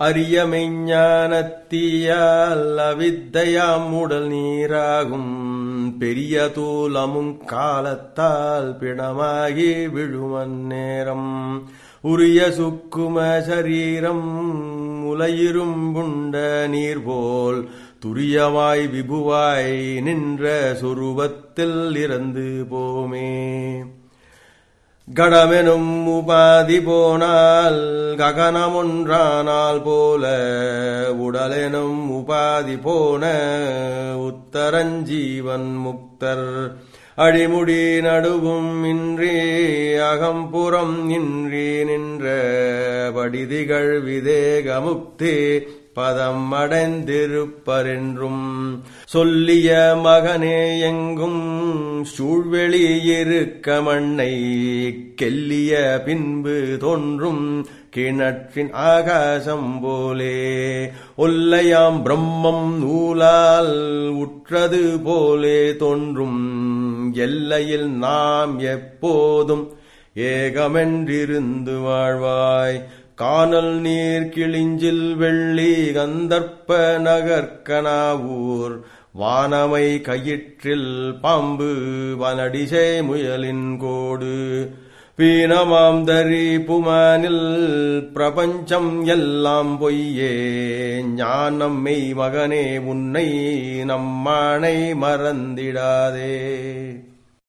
அரியமெஞ்ஞானத்தீயால் அவித்தையாம் உடல் நீராகும். பெரிய தூலமும் காலத்தால் பிணமாகி விழுமன் நேரம். உரிய சுக்கும சரீரம் உலையிரும் புண்ட நீர் போல் துரியமாய் விபுவாய் நின்ற சொருபத்தில் இறந்து போமே. கடமெனும் உபாதி போனால் ககனமொன்றானால் போல உடலெனும் உபாதி போன உத்தரஞ்சீவன் முக்தர். அடிமுடி நடுவும் இன்றி அகம்புறம் இன்றி நின்ற படிதிகள் விதேகமுக்தி பதம் அடைந்திருப்பரென்றும் சொல்லிய மகனே எங்கும் சூழ்வெளி இருக்க மண்ணை கெல்லிய பின்பு தோன்றும் கிணற்றின் ஆகாசம் போலே. ஒல்லையாம் பிரம்மம் நூலால் உற்றது போலே தோன்றும் எல்லையில் நாம் எப்போதும் ஏகமென்றிருந்து வாழ்வாய். காணல் நீர் கிழிஞ்சில் வெள்ளி கந்தர்ப்ப நகர்கனாவூர் வானமை கயிற்றில் பாம்பு வனடிசை முயலின் கோடு. பீனமாம் தரி புமானில் பிரபஞ்சம் எல்லாம் பொய்யே. ஞானம் மெய் மகனே உன்னை நம்மானை மறந்திடாதே.